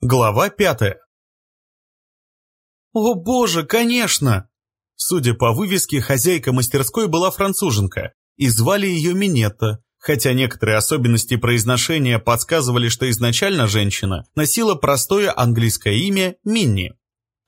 Глава пятая. О боже, конечно! Судя по вывеске, хозяйка мастерской была француженка, и звали ее Минетта, хотя некоторые особенности произношения подсказывали, что изначально женщина носила простое английское имя Минни.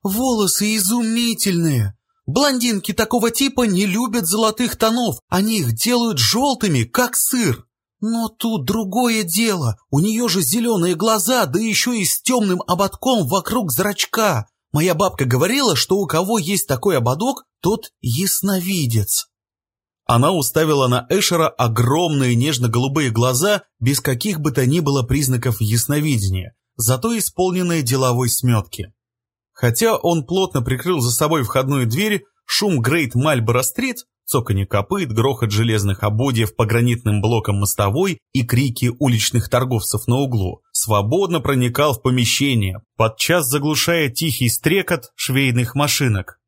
«Волосы изумительные! Блондинки такого типа не любят золотых тонов, они их делают желтыми, как сыр!» Но тут другое дело. У нее же зеленые глаза, да еще и с темным ободком вокруг зрачка. Моя бабка говорила, что у кого есть такой ободок, тот ясновидец. Она уставила на Эшера огромные нежно-голубые глаза, без каких бы то ни было признаков ясновидения, зато исполненные деловой сметки. Хотя он плотно прикрыл за собой входную дверь, шум Грейт Мальборо-стрит цоканье копыт, грохот железных ободьев по гранитным блокам мостовой и крики уличных торговцев на углу, свободно проникал в помещение, подчас заглушая тихий стрекот швейных машинок.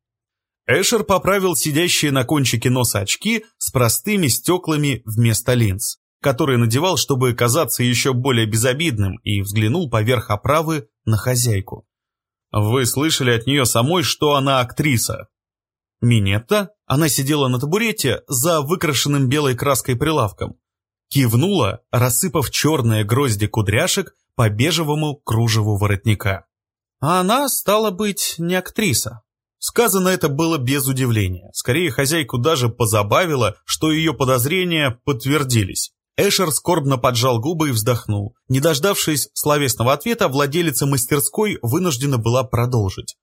Эшер поправил сидящие на кончике носа очки с простыми стеклами вместо линз, которые надевал, чтобы казаться еще более безобидным, и взглянул поверх оправы на хозяйку. «Вы слышали от нее самой, что она актриса?» Минетта, она сидела на табурете за выкрашенным белой краской прилавком, кивнула, рассыпав черные грозди кудряшек по бежевому кружеву воротника. А она, стала быть, не актриса. Сказано это было без удивления. Скорее, хозяйку даже позабавило, что ее подозрения подтвердились. Эшер скорбно поджал губы и вздохнул. Не дождавшись словесного ответа, владелица мастерской вынуждена была продолжить.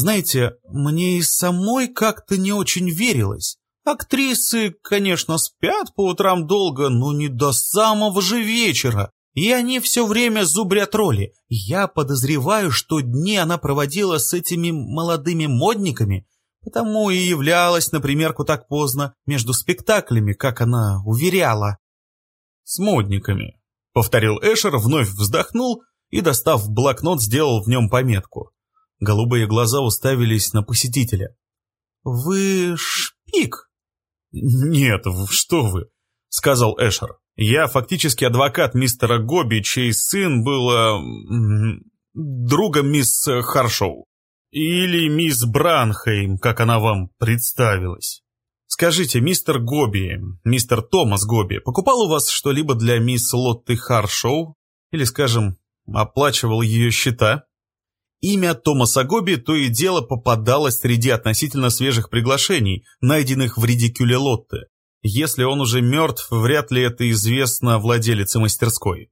Знаете, мне и самой как-то не очень верилось. Актрисы, конечно, спят по утрам долго, но не до самого же вечера. И они все время зубрят роли. Я подозреваю, что дни она проводила с этими молодыми модниками, потому и являлась на примерку так поздно между спектаклями, как она уверяла. «С модниками», — повторил Эшер, вновь вздохнул и, достав блокнот, сделал в нем пометку. Голубые глаза уставились на посетителя. «Вы шпик?» «Нет, что вы», — сказал Эшер. «Я фактически адвокат мистера Гоби, чей сын был... Э, другом мисс Харшоу. Или мисс Бранхейм, как она вам представилась. Скажите, мистер Гоби, мистер Томас Гоби, покупал у вас что-либо для мисс Лотты Харшоу? Или, скажем, оплачивал ее счета?» Имя Томаса Гоби то и дело попадалось среди относительно свежих приглашений, найденных в редикюле Лотте. Если он уже мертв, вряд ли это известно владелице мастерской.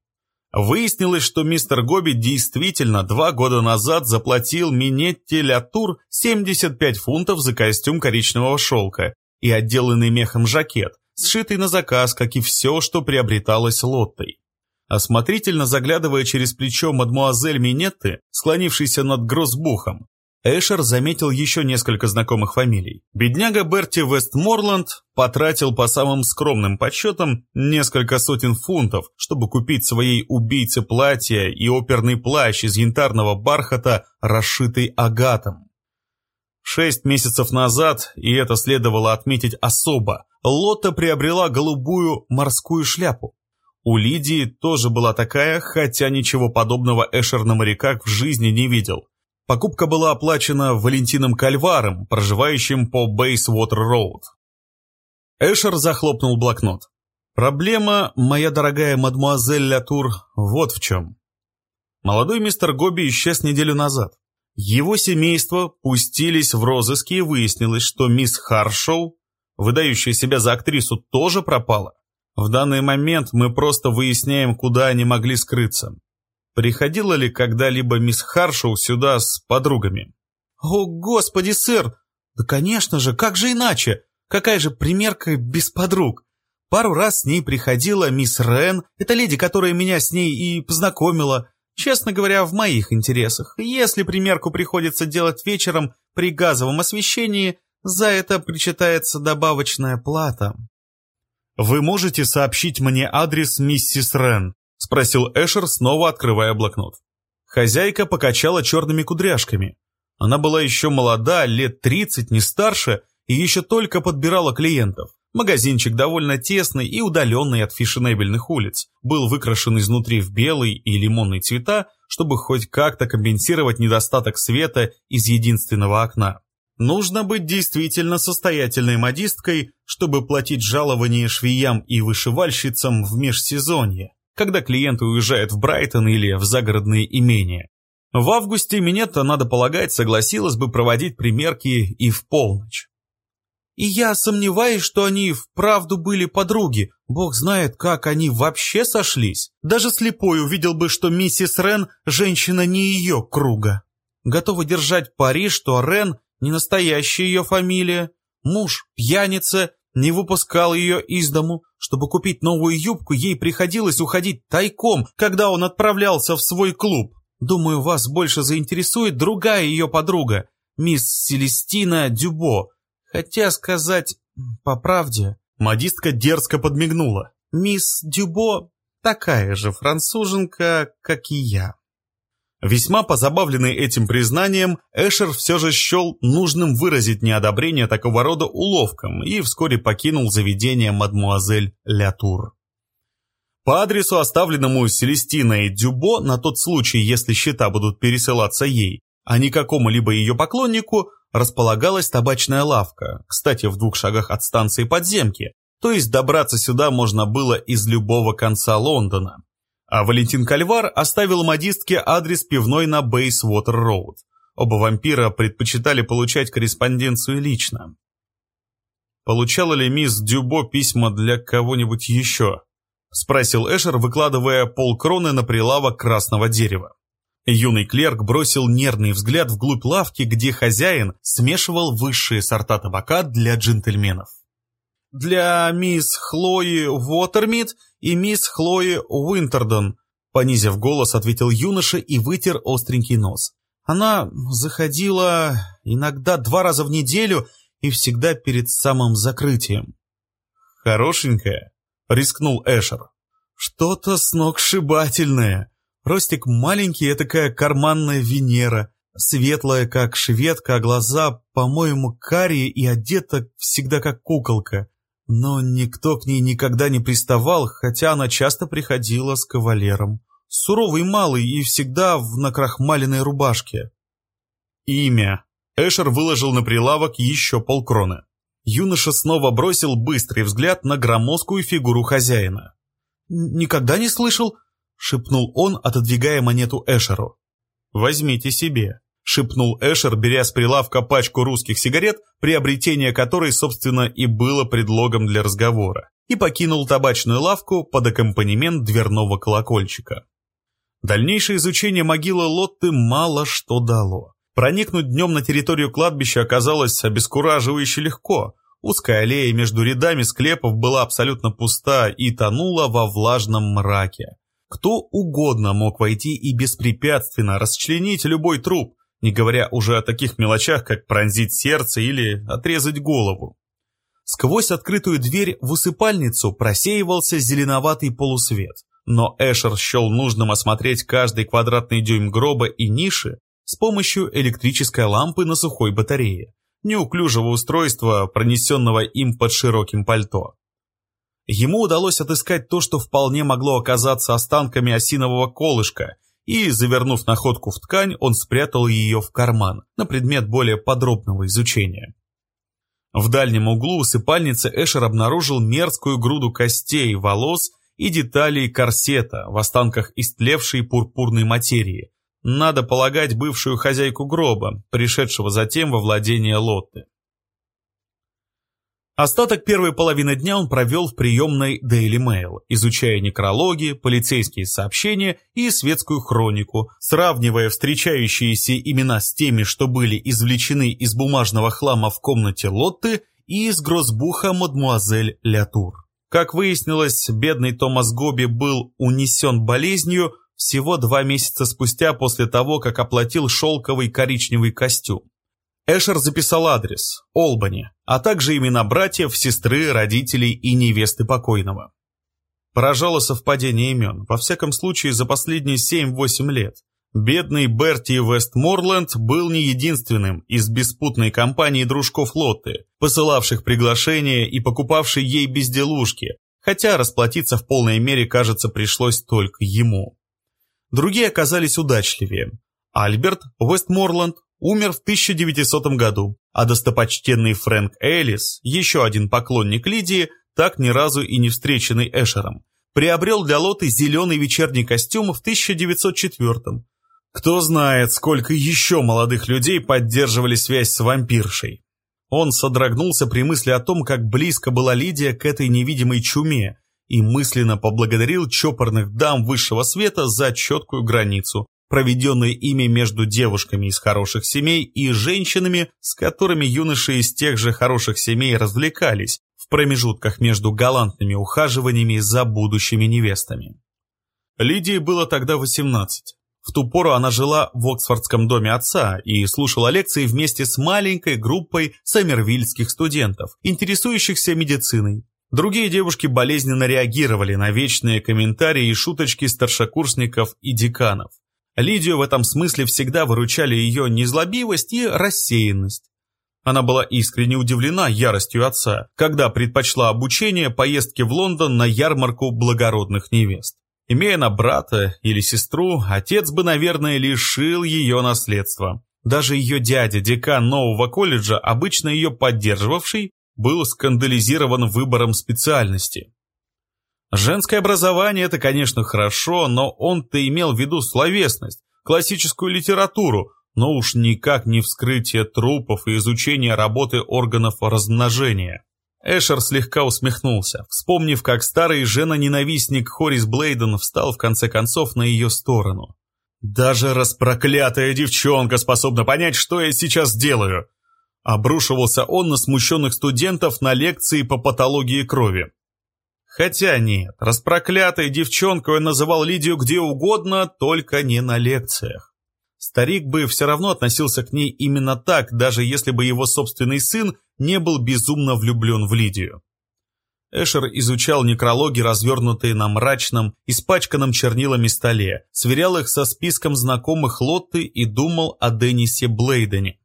Выяснилось, что мистер Гоби действительно два года назад заплатил Минетти Лятур 75 фунтов за костюм коричневого шелка и отделанный мехом жакет, сшитый на заказ, как и все, что приобреталось Лоттой. Осмотрительно заглядывая через плечо мадмуазель Минетты, склонившейся над грозбухом, Эшер заметил еще несколько знакомых фамилий. Бедняга Берти Вестморланд потратил по самым скромным подсчетам несколько сотен фунтов, чтобы купить своей убийце платье и оперный плащ из янтарного бархата, расшитый агатом. Шесть месяцев назад, и это следовало отметить особо, Лотта приобрела голубую морскую шляпу. У Лидии тоже была такая, хотя ничего подобного Эшер на моряках в жизни не видел. Покупка была оплачена Валентином Кальваром, проживающим по Бейсвотер-Роуд. Эшер захлопнул блокнот. Проблема, моя дорогая мадмуазель Лятур, вот в чем. Молодой мистер Гоби исчез неделю назад. Его семейство пустились в розыски и выяснилось, что мисс Харшоу, выдающая себя за актрису, тоже пропала. В данный момент мы просто выясняем, куда они могли скрыться. Приходила ли когда-либо мисс Харшоу сюда с подругами? О, господи, сэр! Да, конечно же, как же иначе? Какая же примерка без подруг? Пару раз с ней приходила мисс Рен, это леди, которая меня с ней и познакомила. Честно говоря, в моих интересах. Если примерку приходится делать вечером при газовом освещении, за это причитается добавочная плата. «Вы можете сообщить мне адрес миссис Рен?» — спросил Эшер, снова открывая блокнот. Хозяйка покачала черными кудряшками. Она была еще молода, лет тридцать, не старше, и еще только подбирала клиентов. Магазинчик довольно тесный и удаленный от фешенебельных улиц, был выкрашен изнутри в белый и лимонный цвета, чтобы хоть как-то компенсировать недостаток света из единственного окна. Нужно быть действительно состоятельной модисткой, чтобы платить жалование швеям и вышивальщицам в межсезонье, когда клиенты уезжают в Брайтон или в загородные имения. В августе Минетта, надо полагать, согласилась бы проводить примерки и в полночь. И я сомневаюсь, что они вправду были подруги. Бог знает, как они вообще сошлись. Даже слепой увидел бы, что миссис Рен – женщина не ее круга. Готова держать пари, что Рен – не настоящая ее фамилия. Муж – пьяница, не выпускал ее из дому. Чтобы купить новую юбку, ей приходилось уходить тайком, когда он отправлялся в свой клуб. Думаю, вас больше заинтересует другая ее подруга, мисс Селестина Дюбо. Хотя сказать по правде, модистка дерзко подмигнула. Мисс Дюбо такая же француженка, как и я. Весьма позабавленный этим признанием, Эшер все же счел нужным выразить неодобрение такого рода уловкам и вскоре покинул заведение мадмуазель Лятур. По адресу, оставленному Селестиной Дюбо на тот случай, если счета будут пересылаться ей, а не какому-либо ее поклоннику, располагалась табачная лавка, кстати, в двух шагах от станции подземки, то есть добраться сюда можно было из любого конца Лондона. А Валентин Кальвар оставил модистке адрес пивной на Бейсвотер-Роуд. Оба вампира предпочитали получать корреспонденцию лично. Получала ли мисс Дюбо письма для кого-нибудь еще? — спросил Эшер, выкладывая полкроны на прилавок красного дерева. Юный клерк бросил нервный взгляд вглубь лавки, где хозяин смешивал высшие сорта табака для джентльменов. «Для мисс Хлои Уотермит и мисс Хлои Уинтердон», понизив голос, ответил юноша и вытер остренький нос. Она заходила иногда два раза в неделю и всегда перед самым закрытием. «Хорошенькая», — рискнул Эшер. «Что-то сногсшибательное. Ростик маленький, такая карманная Венера, светлая, как шведка, а глаза, по-моему, карие и одета всегда как куколка. Но никто к ней никогда не приставал, хотя она часто приходила с кавалером. Суровый малый и всегда в накрахмаленной рубашке. Имя. Эшер выложил на прилавок еще полкроны. Юноша снова бросил быстрый взгляд на громоздкую фигуру хозяина. «Никогда не слышал?» — шепнул он, отодвигая монету Эшеру. «Возьмите себе», — шепнул Эшер, беря с прилавка пачку русских сигарет, приобретение которой, собственно, и было предлогом для разговора, и покинул табачную лавку под аккомпанемент дверного колокольчика. Дальнейшее изучение могилы Лотты мало что дало. Проникнуть днем на территорию кладбища оказалось обескураживающе легко. Узкая аллея между рядами склепов была абсолютно пуста и тонула во влажном мраке. Кто угодно мог войти и беспрепятственно расчленить любой труп, не говоря уже о таких мелочах, как пронзить сердце или отрезать голову. Сквозь открытую дверь в усыпальницу просеивался зеленоватый полусвет, но Эшер счел нужным осмотреть каждый квадратный дюйм гроба и ниши, с помощью электрической лампы на сухой батарее, неуклюжего устройства, пронесенного им под широким пальто. Ему удалось отыскать то, что вполне могло оказаться останками осинового колышка, и, завернув находку в ткань, он спрятал ее в карман на предмет более подробного изучения. В дальнем углу усыпальницы Эшер обнаружил мерзкую груду костей, волос и деталей корсета в останках истлевшей пурпурной материи, надо полагать бывшую хозяйку гроба, пришедшего затем во владение Лотты. Остаток первой половины дня он провел в приемной Daily Mail, изучая некрологи, полицейские сообщения и светскую хронику, сравнивая встречающиеся имена с теми, что были извлечены из бумажного хлама в комнате Лотты и из грозбуха мадмуазель Лятур. Как выяснилось, бедный Томас Гоби был унесен болезнью, всего два месяца спустя после того, как оплатил шелковый коричневый костюм. Эшер записал адрес – Олбани, а также имена братьев, сестры, родителей и невесты покойного. Поражало совпадение имен, во всяком случае за последние 7-8 лет. Бедный Берти Вестморленд был не единственным из беспутной компании дружков Лотты, посылавших приглашения и покупавшей ей безделушки, хотя расплатиться в полной мере, кажется, пришлось только ему. другие оказались удачливее. Альберт Вестморланд умер в 1900 году, а достопочтенный Фрэнк Эллис, еще один поклонник Лидии, так ни разу и не встреченный Эшером, приобрел для Лоты зеленый вечерний костюм в 1904 -м. Кто знает, сколько еще молодых людей поддерживали связь с вампиршей. Он содрогнулся при мысли о том, как близко была Лидия к этой невидимой чуме, и мысленно поблагодарил чопорных дам высшего света за четкую границу, проведенную ими между девушками из хороших семей и женщинами, с которыми юноши из тех же хороших семей развлекались в промежутках между галантными ухаживаниями за будущими невестами. Лидии было тогда 18. В ту пору она жила в Оксфордском доме отца и слушала лекции вместе с маленькой группой саммервильских студентов, интересующихся медициной. Другие девушки болезненно реагировали на вечные комментарии и шуточки старшекурсников и деканов. Лидию в этом смысле всегда выручали ее незлобивость и рассеянность. Она была искренне удивлена яростью отца, когда предпочла обучение поездке в Лондон на ярмарку благородных невест. Имея на брата или сестру, отец бы, наверное, лишил ее наследства. Даже ее дядя, декан нового колледжа, обычно ее поддерживавший, был скандализирован выбором специальности. Женское образование – это, конечно, хорошо, но он-то имел в виду словесность, классическую литературу, но уж никак не вскрытие трупов и изучение работы органов размножения. Эшер слегка усмехнулся, вспомнив, как старый жена-ненавистник Хорис Блейден встал в конце концов на ее сторону. «Даже распроклятая девчонка способна понять, что я сейчас делаю!» Обрушивался он на смущенных студентов на лекции по патологии крови. Хотя нет, распроклятой девчонкой он называл Лидию где угодно, только не на лекциях. Старик бы все равно относился к ней именно так, даже если бы его собственный сын не был безумно влюблен в Лидию. Эшер изучал некрологи, развернутые на мрачном, испачканном чернилами столе, сверял их со списком знакомых Лотты и думал о Деннисе Блейдене.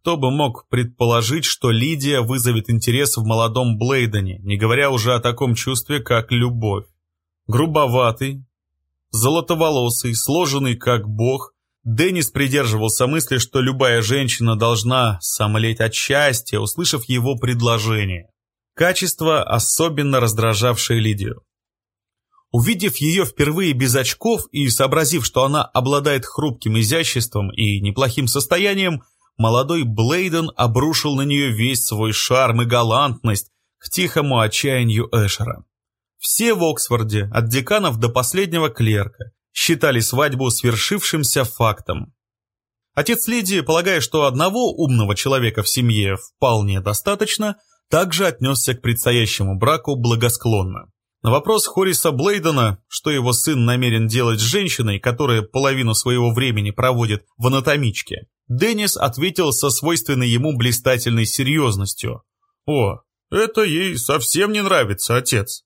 Кто бы мог предположить, что Лидия вызовет интерес в молодом Блейдене, не говоря уже о таком чувстве, как любовь. Грубоватый, золотоволосый, сложенный как бог, Деннис придерживался мысли, что любая женщина должна сомлеть от счастья, услышав его предложение. Качество, особенно раздражавшее Лидию. Увидев ее впервые без очков и сообразив, что она обладает хрупким изяществом и неплохим состоянием, молодой Блейден обрушил на нее весь свой шарм и галантность к тихому отчаянию Эшера. Все в Оксфорде, от деканов до последнего клерка, считали свадьбу свершившимся фактом. Отец Лидии, полагая, что одного умного человека в семье вполне достаточно, также отнесся к предстоящему браку благосклонно. На вопрос Хориса Блейдена, что его сын намерен делать с женщиной, которая половину своего времени проводит в анатомичке, Деннис ответил со свойственной ему блистательной серьезностью. «О, это ей совсем не нравится, отец».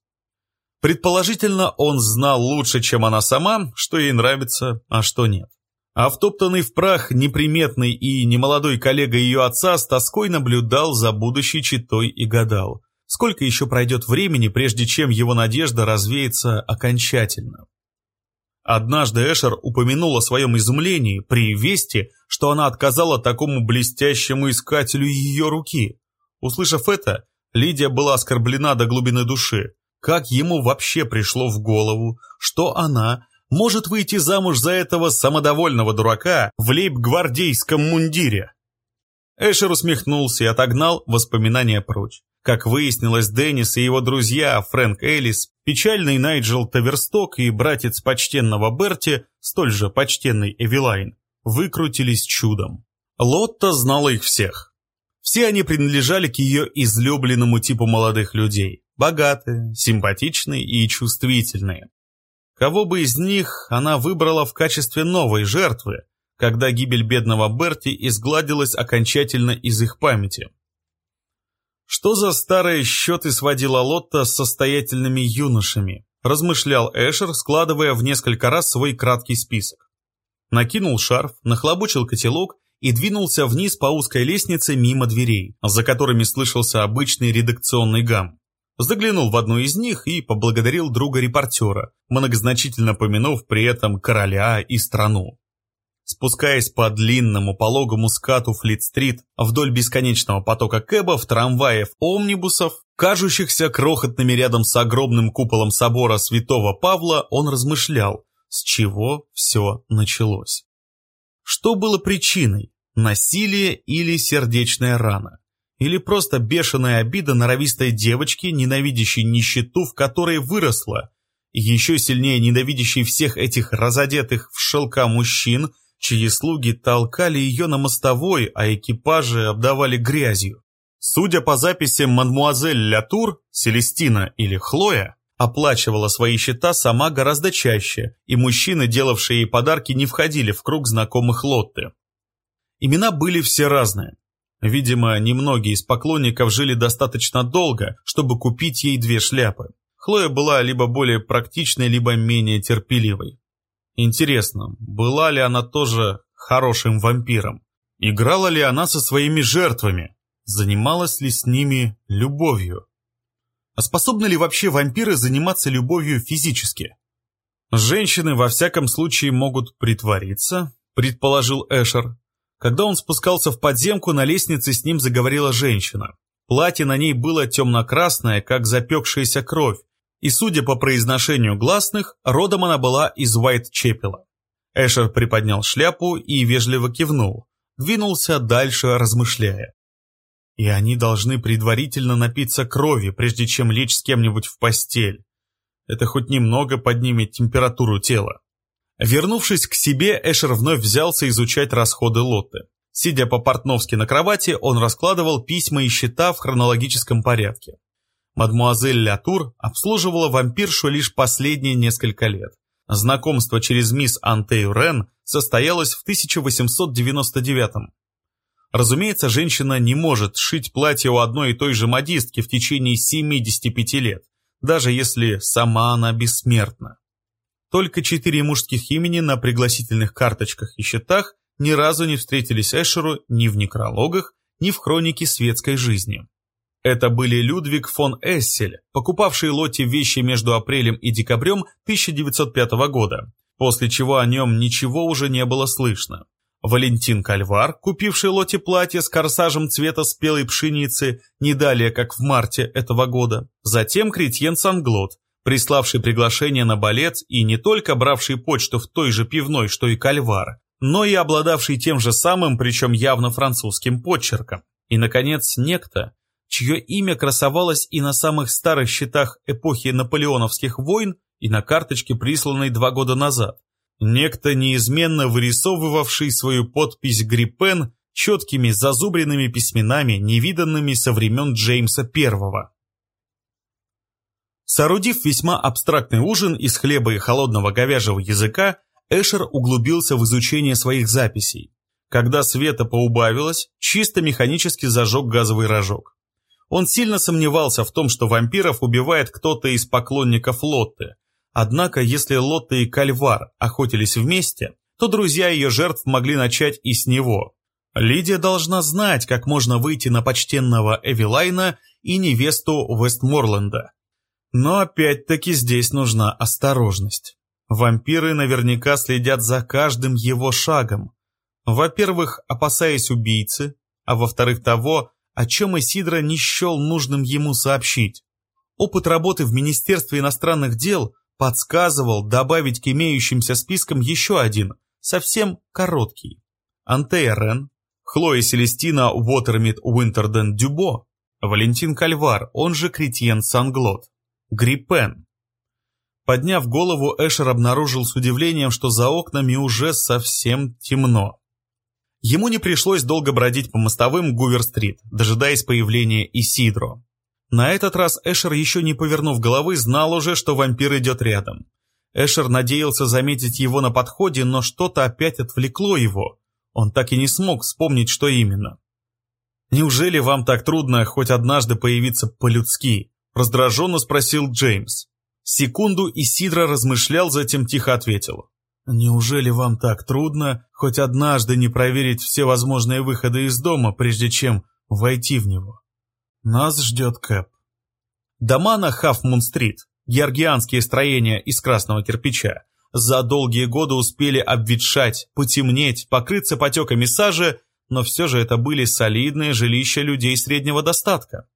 Предположительно, он знал лучше, чем она сама, что ей нравится, а что нет. А втоптанный в прах неприметный и немолодой коллега ее отца с тоской наблюдал за будущей читой и гадал, сколько еще пройдет времени, прежде чем его надежда развеется окончательно. Однажды Эшер упомянул о своем изумлении при вести, что она отказала такому блестящему искателю ее руки. Услышав это, Лидия была оскорблена до глубины души. Как ему вообще пришло в голову, что она может выйти замуж за этого самодовольного дурака в лейб-гвардейском мундире? Эшер усмехнулся и отогнал воспоминания прочь. Как выяснилось, Деннис и его друзья Фрэнк Эллис, печальный Найджел Таверсток и братец почтенного Берти, столь же почтенный Эвилайн, выкрутились чудом. Лотта знала их всех. Все они принадлежали к ее излюбленному типу молодых людей. Богатые, симпатичные и чувствительные. Кого бы из них она выбрала в качестве новой жертвы, когда гибель бедного Берти изгладилась окончательно из их памяти. Что за старые счеты сводила Лотта с состоятельными юношами? Размышлял Эшер, складывая в несколько раз свой краткий список. Накинул шарф, нахлобучил котелок и двинулся вниз по узкой лестнице мимо дверей, за которыми слышался обычный редакционный гам. заглянул в одну из них и поблагодарил друга-репортера, многозначительно помянув при этом короля и страну. Спускаясь по длинному пологому скату Флит-стрит вдоль бесконечного потока кэбов, трамваев, омнибусов, кажущихся крохотными рядом с огромным куполом собора святого Павла, он размышлял, с чего все началось. Что было причиной? Насилие или сердечная рана? Или просто бешеная обида норовистой девочки, ненавидящей нищету, в которой выросла, еще сильнее ненавидящей всех этих разодетых в шелка мужчин, чьи слуги толкали ее на мостовой, а экипажи обдавали грязью. Судя по записям мадмуазель Лятур, Селестина или Хлоя, оплачивала свои счета сама гораздо чаще, и мужчины, делавшие ей подарки, не входили в круг знакомых Лотты. Имена были все разные. Видимо, немногие из поклонников жили достаточно долго, чтобы купить ей две шляпы. Хлоя была либо более практичной, либо менее терпеливой. Интересно, была ли она тоже хорошим вампиром? Играла ли она со своими жертвами? Занималась ли с ними любовью? А способны ли вообще вампиры заниматься любовью физически? Женщины во всяком случае могут притвориться, предположил Эшер. Когда он спускался в подземку, на лестнице с ним заговорила женщина. Платье на ней было темно-красное, как запекшаяся кровь, и, судя по произношению гласных, родом она была из Уайт-Чепела. Эшер приподнял шляпу и вежливо кивнул, двинулся дальше, размышляя. И они должны предварительно напиться крови, прежде чем лечь с кем-нибудь в постель. Это хоть немного поднимет температуру тела. Вернувшись к себе, Эшер вновь взялся изучать расходы Лотты. Сидя по-портновски на кровати, он раскладывал письма и счета в хронологическом порядке. Мадмуазель Лятур обслуживала вампиршу лишь последние несколько лет. Знакомство через мисс Антею Рен состоялось в 1899 -м. Разумеется, женщина не может шить платье у одной и той же модистки в течение 75 лет, даже если сама она бессмертна. Только четыре мужских имени на пригласительных карточках и счетах ни разу не встретились Эшеру ни в некрологах, ни в хронике светской жизни. Это были Людвиг фон Эссель, покупавший Лотте вещи между апрелем и декабрем 1905 года, после чего о нем ничего уже не было слышно. Валентин Кальвар, купивший Лоте платье с корсажем цвета спелой пшеницы не далее, как в марте этого года. Затем Кретьен Санглот, приславший приглашение на балет и не только бравший почту в той же пивной, что и Кальвар, но и обладавший тем же самым, причем явно французским почерком. И, наконец, некто, чье имя красовалось и на самых старых счетах эпохи наполеоновских войн, и на карточке, присланной два года назад. Некто, неизменно вырисовывавший свою подпись Гриппен четкими зазубренными письменами, невиданными со времен Джеймса I. Соорудив весьма абстрактный ужин из хлеба и холодного говяжьего языка, Эшер углубился в изучение своих записей. Когда света поубавилось, чисто механически зажег газовый рожок. Он сильно сомневался в том, что вампиров убивает кто-то из поклонников Лотты, Однако, если Лотта и Кальвар охотились вместе, то друзья ее жертв могли начать и с него. Лидия должна знать, как можно выйти на почтенного Эвилайна и невесту Вестморленда. Но опять-таки здесь нужна осторожность. Вампиры наверняка следят за каждым его шагом. Во-первых, опасаясь убийцы, а во-вторых того, о чем Исидро не счел нужным ему сообщить. Опыт работы в Министерстве иностранных дел подсказывал добавить к имеющимся спискам еще один, совсем короткий. Антея Рен, Хлоя Селестина Уотермит Уинтерден Дюбо, Валентин Кальвар, он же Кретьен Санглот, Гриппен. Подняв голову, Эшер обнаружил с удивлением, что за окнами уже совсем темно. Ему не пришлось долго бродить по мостовым Гувер-стрит, дожидаясь появления Исидро. На этот раз Эшер, еще не повернув головы, знал уже, что вампир идет рядом. Эшер надеялся заметить его на подходе, но что-то опять отвлекло его. Он так и не смог вспомнить, что именно. «Неужели вам так трудно хоть однажды появиться по-людски?» – раздраженно спросил Джеймс. Секунду Исидро размышлял, затем тихо ответил. «Неужели вам так трудно хоть однажды не проверить все возможные выходы из дома, прежде чем войти в него?» Нас ждет Кэп. Дома на Хафмун-стрит, георгианские строения из красного кирпича, за долгие годы успели обветшать, потемнеть, покрыться потеками сажи, но все же это были солидные жилища людей среднего достатка.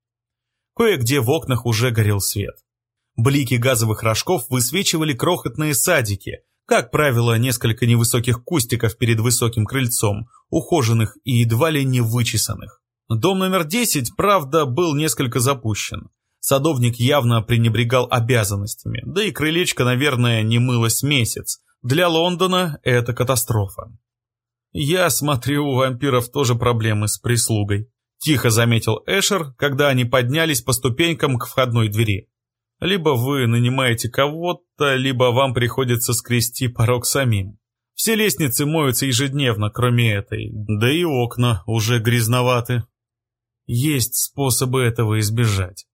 Кое-где в окнах уже горел свет. Блики газовых рожков высвечивали крохотные садики, как правило, несколько невысоких кустиков перед высоким крыльцом, ухоженных и едва ли не вычесанных. Дом номер 10, правда, был несколько запущен. Садовник явно пренебрегал обязанностями, да и крылечко, наверное, не мылось месяц. Для Лондона это катастрофа. «Я смотрю, у вампиров тоже проблемы с прислугой», – тихо заметил Эшер, когда они поднялись по ступенькам к входной двери. «Либо вы нанимаете кого-то, либо вам приходится скрести порог самим. Все лестницы моются ежедневно, кроме этой, да и окна уже грязноваты. Есть способы этого избежать».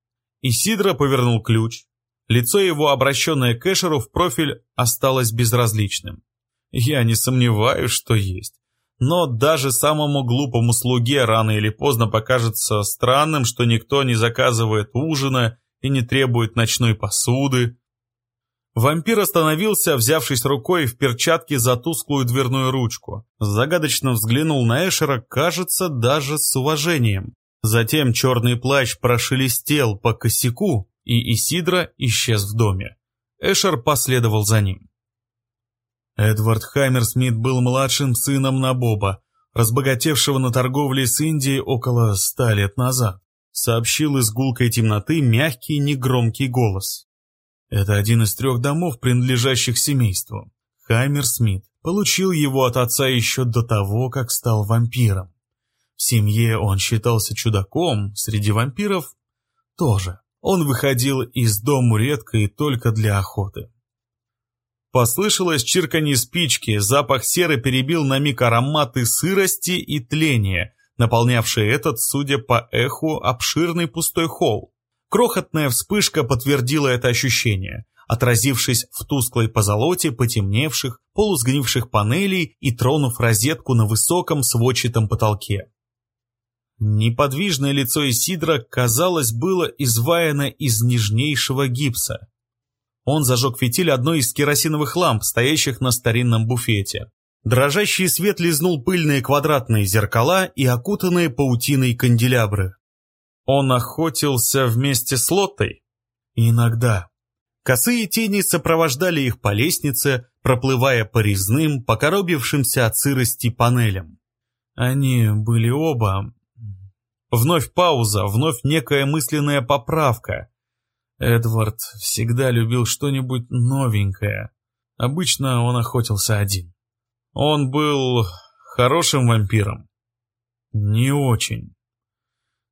Исидро повернул ключ. Лицо его, обращенное к Эшеру в профиль, осталось безразличным. «Я не сомневаюсь, что есть. Но даже самому глупому слуге рано или поздно покажется странным, что никто не заказывает ужина и не требует ночной посуды. Вампир остановился, взявшись рукой в перчатке за тусклую дверную ручку. Загадочно взглянул на Эшера, кажется, даже с уважением. Затем черный плащ прошелестел по косяку, и Исидра исчез в доме. Эшер последовал за ним. Эдвард Хаммерсмит был младшим сыном Набоба, разбогатевшего на торговле с Индией около ста лет назад, сообщил из гулкой темноты мягкий негромкий голос. Это один из трех домов, принадлежащих семейству. Хаммерсмит получил его от отца еще до того, как стал вампиром. В семье он считался чудаком, среди вампиров тоже. Он выходил из дому редко и только для охоты. Послышалось чирканье спички, запах серы перебил на миг ароматы сырости и тления, наполнявшие этот, судя по эху, обширный пустой холл. Крохотная вспышка подтвердила это ощущение, отразившись в тусклой позолоте потемневших, полусгнивших панелей и тронув розетку на высоком сводчатом потолке. Неподвижное лицо Исидра, казалось, было изваяно из нежнейшего гипса. Он зажег фитиль одной из керосиновых ламп, стоящих на старинном буфете. Дрожащий свет лизнул пыльные квадратные зеркала и окутанные паутиной канделябры. Он охотился вместе с Лоттой? Иногда. Косые тени сопровождали их по лестнице, проплывая по резным, покоробившимся от сырости панелям. Они были оба... Вновь пауза, вновь некая мысленная поправка. Эдвард всегда любил что-нибудь новенькое. Обычно он охотился один. Он был хорошим вампиром. Не очень.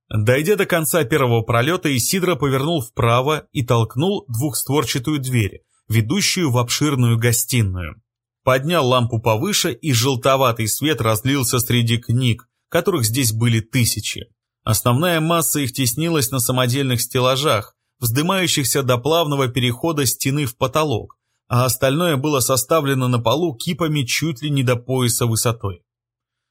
Дойдя до конца первого пролета, Исидро повернул вправо и толкнул двухстворчатую дверь, ведущую в обширную гостиную. Поднял лампу повыше, и желтоватый свет разлился среди книг, которых здесь были тысячи. Основная масса их теснилась на самодельных стеллажах, вздымающихся до плавного перехода стены в потолок, а остальное было составлено на полу кипами чуть ли не до пояса высотой.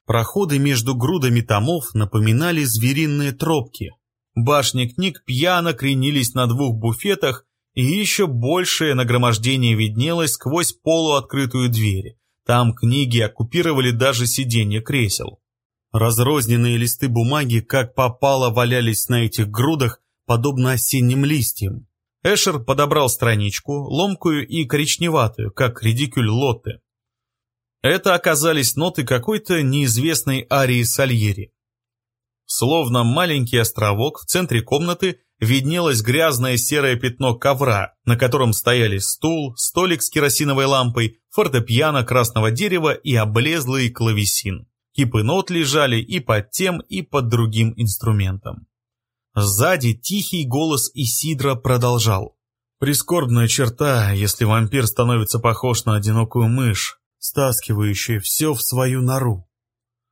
Проходы между грудами томов напоминали звериные тропки. Башни книг пьяно кренились на двух буфетах, и еще большее нагромождение виднелось сквозь полуоткрытую дверь. Там книги оккупировали даже сиденья кресел. Разрозненные листы бумаги, как попало, валялись на этих грудах, подобно осенним листьям. Эшер подобрал страничку, ломкую и коричневатую, как редикюль Лотты. Это оказались ноты какой-то неизвестной арии Сальери. Словно маленький островок в центре комнаты виднелось грязное серое пятно ковра, на котором стояли стул, столик с керосиновой лампой, фортепиано красного дерева и облезлый клавесин. Кипы нот лежали и под тем, и под другим инструментом. Сзади тихий голос Исидра продолжал. Прискорбная черта, если вампир становится похож на одинокую мышь, стаскивающую все в свою нору.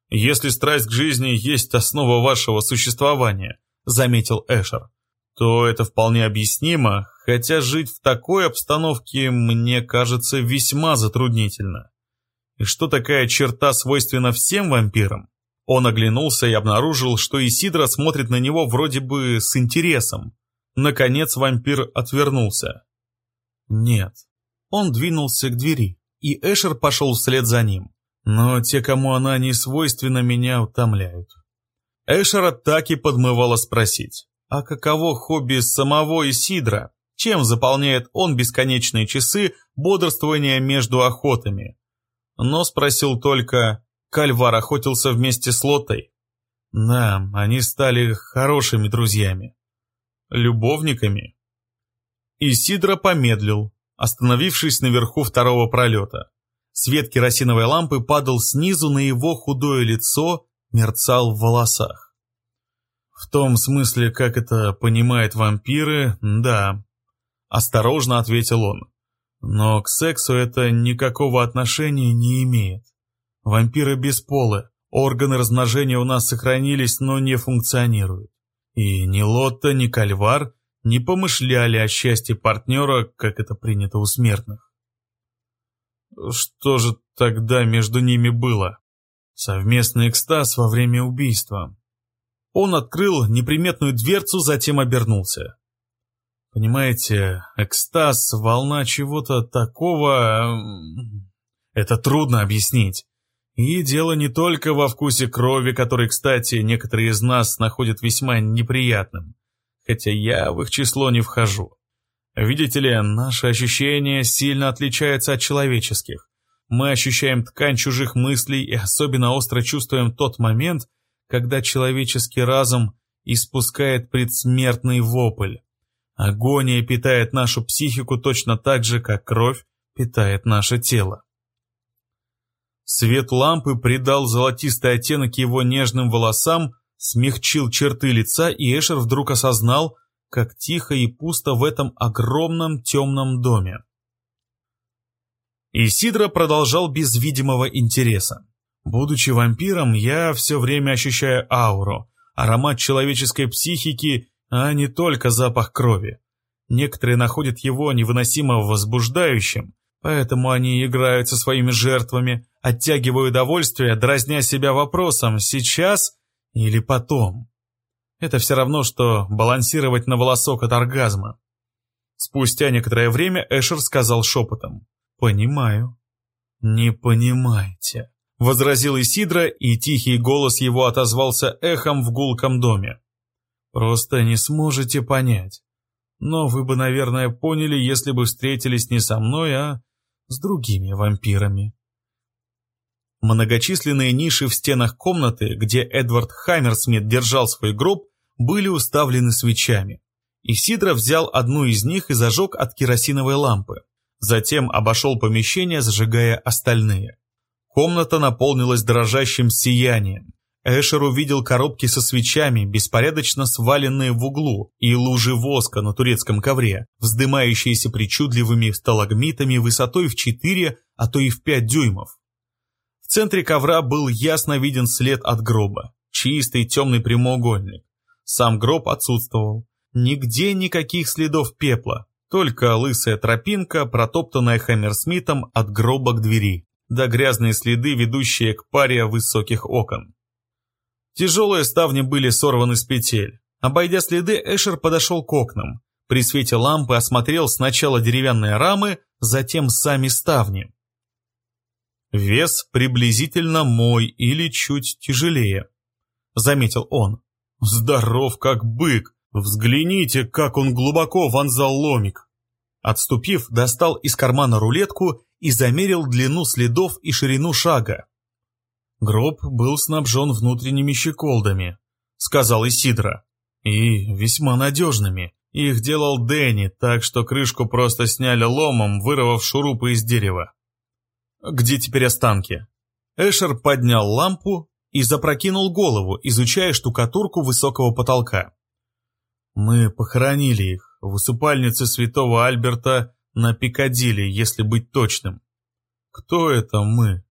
«Если страсть к жизни есть основа вашего существования», — заметил Эшер, то это вполне объяснимо, хотя жить в такой обстановке мне кажется весьма затруднительно. И что такая черта свойственна всем вампирам? Он оглянулся и обнаружил, что Исидра смотрит на него вроде бы с интересом. Наконец вампир отвернулся. Нет. Он двинулся к двери, и Эшер пошел вслед за ним. Но те, кому она не свойственна, меня утомляют. Эшера так и подмывало спросить, а каково хобби самого Исидра? Чем заполняет он бесконечные часы бодрствования между охотами? Но спросил только, Кальвар охотился вместе с Лотой? Да, они стали хорошими друзьями. Любовниками? Исидра помедлил, остановившись наверху второго пролета. Свет керосиновой лампы падал снизу на его худое лицо, мерцал в волосах. В том смысле, как это понимают вампиры, да. Осторожно ответил он. Но к сексу это никакого отношения не имеет. Вампиры бесполы, органы размножения у нас сохранились, но не функционируют. И ни Лотта, ни Кальвар не помышляли о счастье партнера, как это принято у смертных. Что же тогда между ними было? Совместный экстаз во время убийства. Он открыл неприметную дверцу, затем обернулся. Понимаете, экстаз, волна чего-то такого... Это трудно объяснить. И дело не только во вкусе крови, который, кстати, некоторые из нас находят весьма неприятным, хотя я в их число не вхожу. Видите ли, наши ощущения сильно отличаются от человеческих. Мы ощущаем ткань чужих мыслей и особенно остро чувствуем тот момент, когда человеческий разум испускает предсмертный вопль. Агония питает нашу психику точно так же, как кровь питает наше тело. Свет лампы придал золотистый оттенок его нежным волосам, смягчил черты лица, и Эшер вдруг осознал, как тихо и пусто в этом огромном темном доме. Исидро продолжал без видимого интереса. Будучи вампиром, я все время ощущаю ауру, аромат человеческой психики, а не только запах крови. Некоторые находят его невыносимо возбуждающим, поэтому они играют со своими жертвами, оттягивая удовольствие, дразня себя вопросом «сейчас или потом?». Это все равно, что балансировать на волосок от оргазма. Спустя некоторое время Эшер сказал шепотом «Понимаю». «Не понимаете», — возразил Исидра, и тихий голос его отозвался эхом в гулком доме. «Просто не сможете понять. Но вы бы, наверное, поняли, если бы встретились не со мной, а с другими вампирами». Многочисленные ниши в стенах комнаты, где Эдвард Хаммерсмит держал свой гроб, были уставлены свечами. Исидро взял одну из них и зажег от керосиновой лампы. Затем обошел помещение, зажигая остальные. Комната наполнилась дрожащим сиянием. Эшер увидел коробки со свечами, беспорядочно сваленные в углу, и лужи воска на турецком ковре, вздымающиеся причудливыми сталагмитами высотой в 4, а то и в 5 дюймов. В центре ковра был ясно виден след от гроба, чистый темный прямоугольник. Сам гроб отсутствовал. Нигде никаких следов пепла, только лысая тропинка, протоптанная Хаммерсмитом от гроба к двери, да грязные следы, ведущие к паре высоких окон. Тяжелые ставни были сорваны с петель. Обойдя следы, Эшер подошел к окнам. При свете лампы осмотрел сначала деревянные рамы, затем сами ставни. «Вес приблизительно мой или чуть тяжелее», — заметил он. «Здоров как бык, Взгляните, как он глубоко вонзал ломик. Отступив, достал из кармана рулетку и замерил длину следов и ширину шага. Гроб был снабжен внутренними щеколдами, сказал Исидра, и весьма надежными. Их делал Дэнни, так что крышку просто сняли ломом, вырвав шурупы из дерева. Где теперь останки? Эшер поднял лампу и запрокинул голову, изучая штукатурку высокого потолка. Мы похоронили их в усыпальнице святого Альберта на Пикадилли, если быть точным. Кто это мы?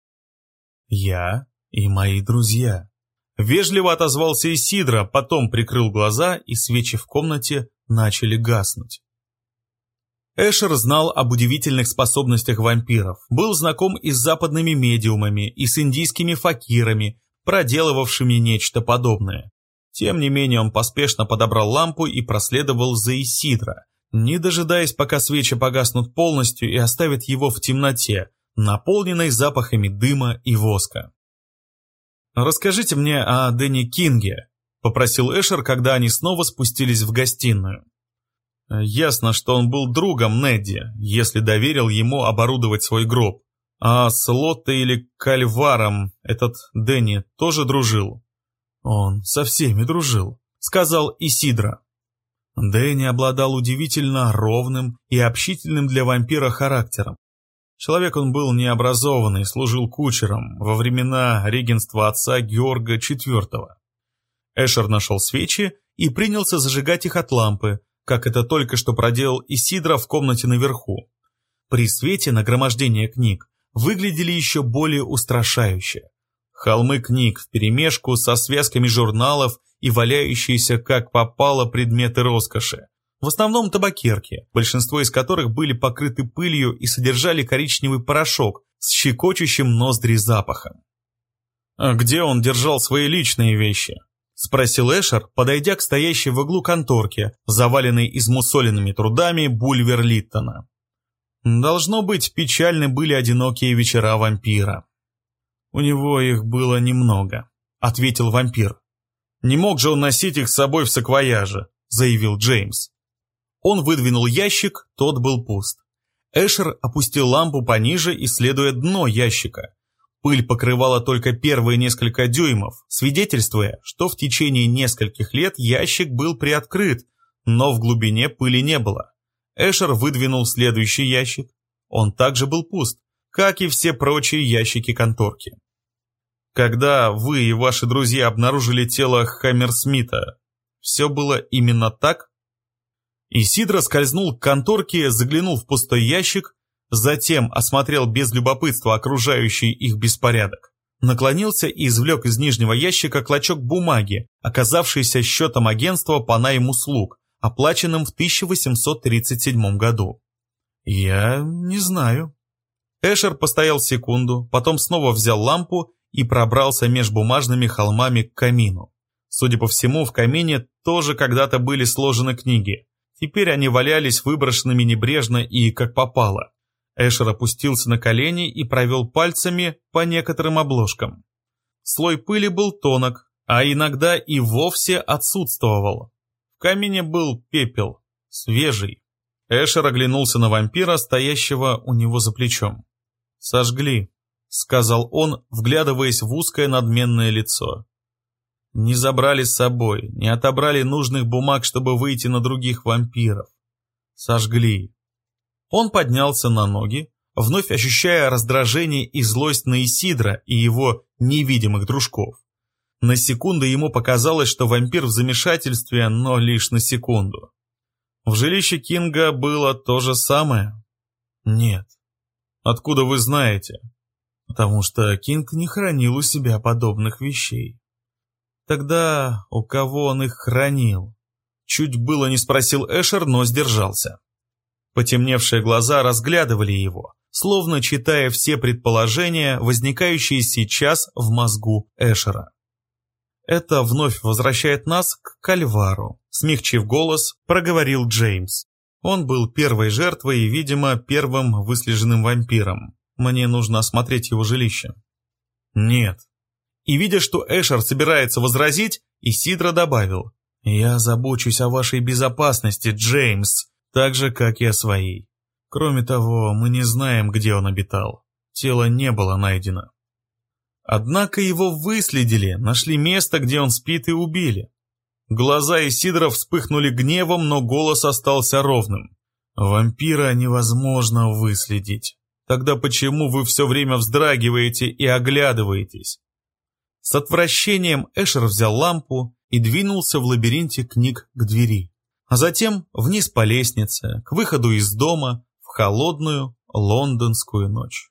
Я и мои друзья. Вежливо отозвался Исидра, потом прикрыл глаза, и свечи в комнате начали гаснуть. Эшер знал об удивительных способностях вампиров, был знаком и с западными медиумами, и с индийскими факирами, проделывавшими нечто подобное. Тем не менее он поспешно подобрал лампу и проследовал за Исидро, не дожидаясь, пока свечи погаснут полностью и оставят его в темноте, наполненной запахами дыма и воска. «Расскажите мне о Дэнни Кинге», — попросил Эшер, когда они снова спустились в гостиную. Ясно, что он был другом Недди, если доверил ему оборудовать свой гроб. А с Лоттой или Кальваром этот Дэнни тоже дружил? Он со всеми дружил, сказал Исидра. Дэнни обладал удивительно ровным и общительным для вампира характером. Человек он был необразованный, служил кучером во времена регенства отца Георга IV. Эшер нашел свечи и принялся зажигать их от лампы, как это только что проделал Исидра в комнате наверху. При свете нагромождения книг выглядели еще более устрашающе. Холмы книг вперемешку со связками журналов и валяющиеся как попало предметы роскоши. В основном табакерки, большинство из которых были покрыты пылью и содержали коричневый порошок с щекочущим ноздри запахом. «А где он держал свои личные вещи?» – спросил Эшер, подойдя к стоящей в углу конторке, заваленной измусоленными трудами Бульвер Литтона. Должно быть, печальны были одинокие вечера вампира. У него их было немного, ответил вампир. Не мог же он носить их с собой в саквояже, заявил Джеймс. Он выдвинул ящик, тот был пуст. Эшер опустил лампу пониже, исследуя дно ящика. Пыль покрывала только первые несколько дюймов, свидетельствуя, что в течение нескольких лет ящик был приоткрыт, но в глубине пыли не было. Эшер выдвинул следующий ящик. Он также был пуст, как и все прочие ящики конторки. Когда вы и ваши друзья обнаружили тело Хаммерсмита, все было именно так? Исидро скользнул к конторке, заглянул в пустой ящик, затем осмотрел без любопытства окружающий их беспорядок. Наклонился и извлек из нижнего ящика клочок бумаги, оказавшийся счетом агентства по найму слуг, оплаченным в 1837 году. «Я не знаю». Эшер постоял секунду, потом снова взял лампу и пробрался меж бумажными холмами к камину. Судя по всему, в камине тоже когда-то были сложены книги. Теперь они валялись выброшенными небрежно и как попало. Эшер опустился на колени и провел пальцами по некоторым обложкам. Слой пыли был тонок, а иногда и вовсе отсутствовал. В камине был пепел, свежий. Эшер оглянулся на вампира, стоящего у него за плечом. «Сожгли», — сказал он, вглядываясь в узкое надменное лицо. «Не забрали с собой, не отобрали нужных бумаг, чтобы выйти на других вампиров. Сожгли». Он поднялся на ноги, вновь ощущая раздражение и злость на Исидра и его невидимых дружков. На секунду ему показалось, что вампир в замешательстве, но лишь на секунду. В жилище Кинга было то же самое? Нет. Откуда вы знаете? Потому что Кинг не хранил у себя подобных вещей. Тогда у кого он их хранил? Чуть было не спросил Эшер, но сдержался. Потемневшие глаза разглядывали его, словно читая все предположения, возникающие сейчас в мозгу Эшера. Это вновь возвращает нас к Кальвару, смягчив голос, проговорил Джеймс. Он был первой жертвой и, видимо, первым выслеженным вампиром. Мне нужно осмотреть его жилище. Нет. И видя, что Эшер собирается возразить, Исидро добавил. Я забочусь о вашей безопасности, Джеймс, так же, как и о своей. Кроме того, мы не знаем, где он обитал. Тело не было найдено. Однако его выследили, нашли место, где он спит и убили. Глаза Исидора вспыхнули гневом, но голос остался ровным. «Вампира невозможно выследить. Тогда почему вы все время вздрагиваете и оглядываетесь?» С отвращением Эшер взял лампу и двинулся в лабиринте книг к двери, а затем вниз по лестнице, к выходу из дома в холодную лондонскую ночь.